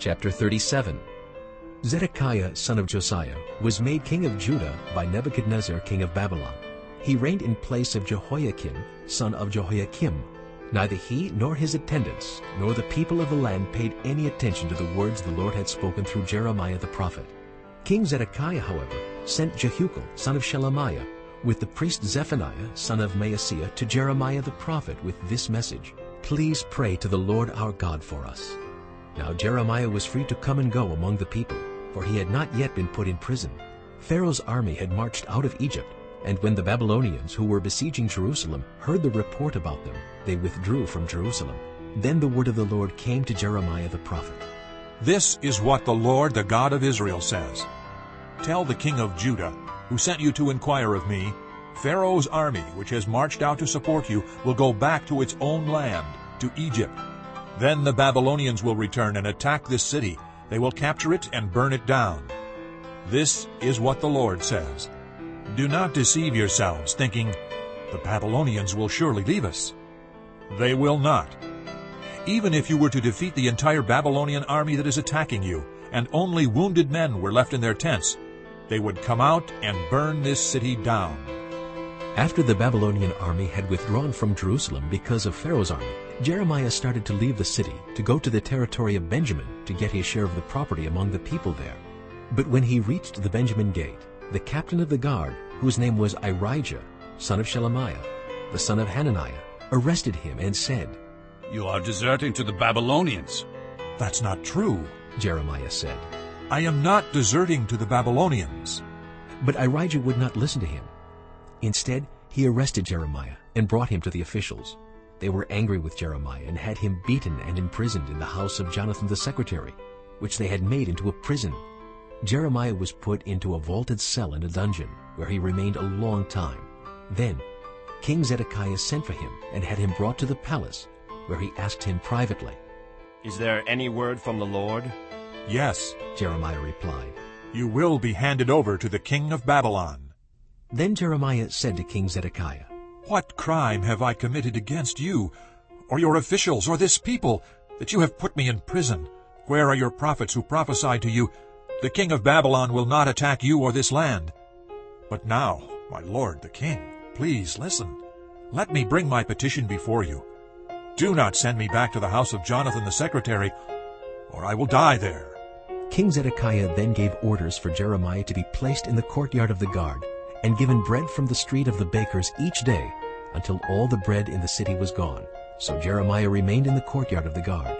Chapter 37 Zedekiah son of Josiah was made king of Judah by Nebuchadnezzar king of Babylon. He reigned in place of Jehoiachin son of Jehoiakim. Neither he nor his attendants nor the people of the land paid any attention to the words the Lord had spoken through Jeremiah the prophet. King Zedekiah, however, sent Jehukal son of Shelemiah with the priest Zephaniah son of Maaseiah to Jeremiah the prophet with this message, Please pray to the Lord our God for us. Now Jeremiah was free to come and go among the people, for he had not yet been put in prison. Pharaoh's army had marched out of Egypt, and when the Babylonians who were besieging Jerusalem heard the report about them, they withdrew from Jerusalem. Then the word of the Lord came to Jeremiah the prophet. This is what the Lord, the God of Israel, says. Tell the king of Judah, who sent you to inquire of me, Pharaoh's army, which has marched out to support you, will go back to its own land, to Egypt. Then the Babylonians will return and attack this city. They will capture it and burn it down. This is what the Lord says. Do not deceive yourselves, thinking, The Babylonians will surely leave us. They will not. Even if you were to defeat the entire Babylonian army that is attacking you, and only wounded men were left in their tents, they would come out and burn this city down. After the Babylonian army had withdrawn from Jerusalem because of Pharaoh's army, Jeremiah started to leave the city to go to the territory of Benjamin to get his share of the property among the people there. But when he reached the Benjamin gate, the captain of the guard, whose name was Irijah, son of Shelemiah, the son of Hananiah, arrested him and said, You are deserting to the Babylonians. That's not true, Jeremiah said. I am not deserting to the Babylonians. But Irijah would not listen to him. Instead, he arrested Jeremiah and brought him to the officials. They were angry with Jeremiah and had him beaten and imprisoned in the house of Jonathan the secretary, which they had made into a prison. Jeremiah was put into a vaulted cell in a dungeon, where he remained a long time. Then King Zedekiah sent for him and had him brought to the palace, where he asked him privately. Is there any word from the Lord? Yes, Jeremiah replied. you will be handed over to the king of Babylon. Then Jeremiah said to King Zedekiah, What crime have I committed against you, or your officials, or this people, that you have put me in prison? Where are your prophets who prophesied to you, The king of Babylon will not attack you or this land? But now, my lord the king, please listen. Let me bring my petition before you. Do not send me back to the house of Jonathan the secretary, or I will die there. King Zedekiah then gave orders for Jeremiah to be placed in the courtyard of the guard and given bread from the street of the bakers each day until all the bread in the city was gone. So Jeremiah remained in the courtyard of the guard.